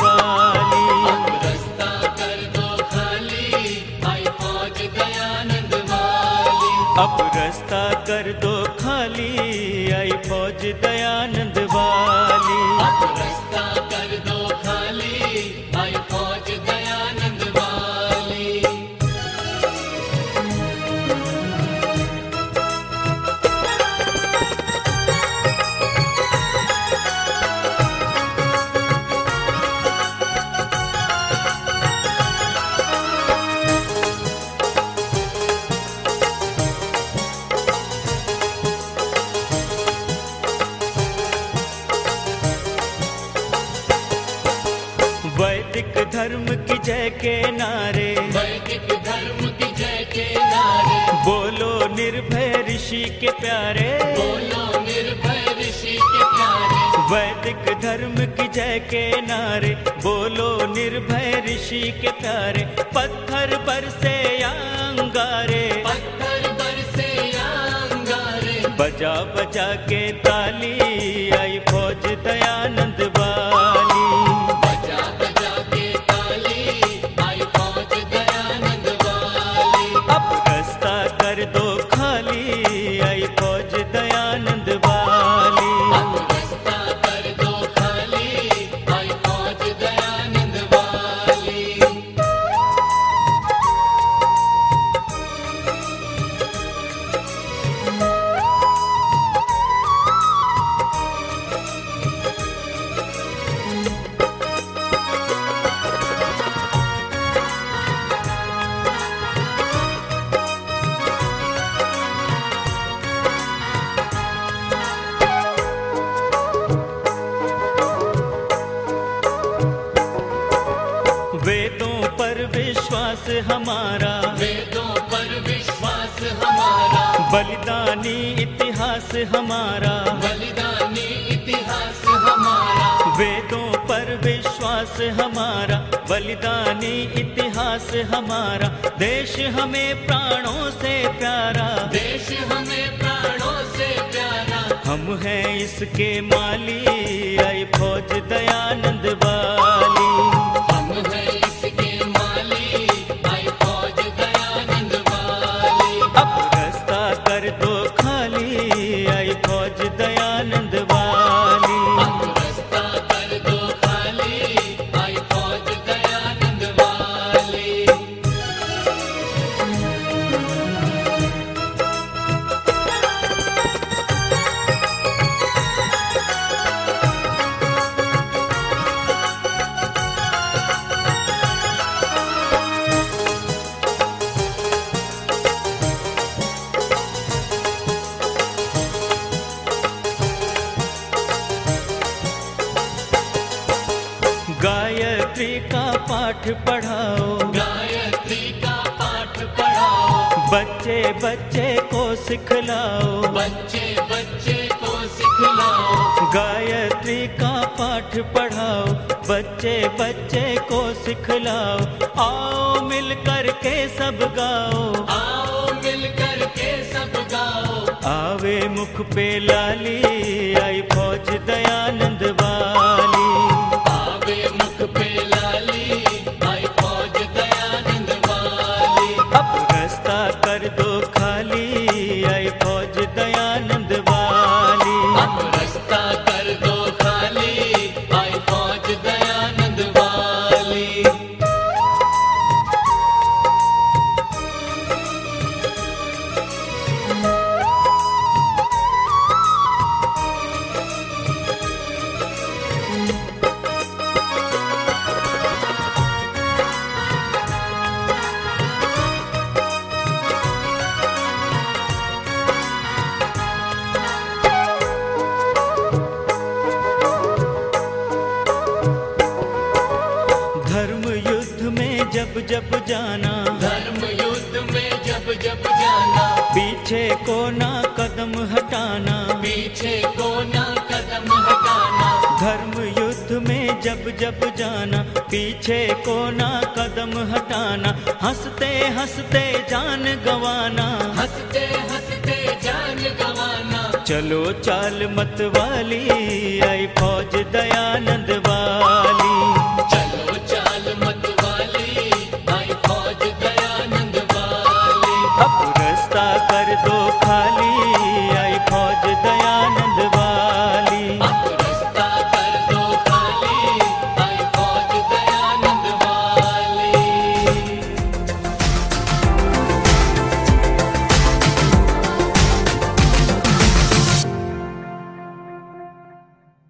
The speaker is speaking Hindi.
वाली। रास्ता कर दो खाली आई फौज दयानंद वाली अब रास्ता कर दो खाली आई फौज दयानंद वैदिक धर्म की जय के नारे। वैदिक धर्म की जय के नारे। बोलो निर्भय ऋषि के प्यारे। बोलो निर्भय ऋषि के प्यारे। वैदिक धर्म की जय के नारे। बोलो निर्भय ऋषि के प्यारे। पत्थर पर से अंगारे। पत्थर पर से अंगारे। बजा बजा के ताली आई। फौज दयानंद वाली हमारा। वेदों पर विश्वास हमारा। बलिदानी इतिहास हमारा। बलिदानी इतिहास हमारा। वेदों पर विश्वास हमारा। बलिदानी इतिहास हमारा। देश हमें प्राणों से प्यारा। देश हमें प्राणों से प्यारा। हम हैं इसके माली। आई फौज दयानंद गायत्री का पाठ पढ़ाओ। गायत्री का पाठ पढ़ाओ। बच्चे बच्चे को सिखलाओ। बच्चे बच्चे को सिखलाओ। गायत्री का पाठ पढ़ाओ। बच्चे बच्चे को सिखलाओ। आओ मिल कर के सब गाओ। आओ मिल कर के सब गाओ। आवे मुख पे लाली आई फौज दयानंद वाली धर्म युद्ध में जब जब जाना। धर्म युद्ध में जब जब जाना। पीछे को ना कदम हटाना। पीछे को ना कदम हटाना। धर्म युद्ध में जब जब जाना। पीछे को ना कदम हटाना। हँसते हँसते जान गवाना। हँसते हँसते जान गवाना। चलो चाल मत वाली आई फौज दयानंद अब रास्ता कर दो खाली।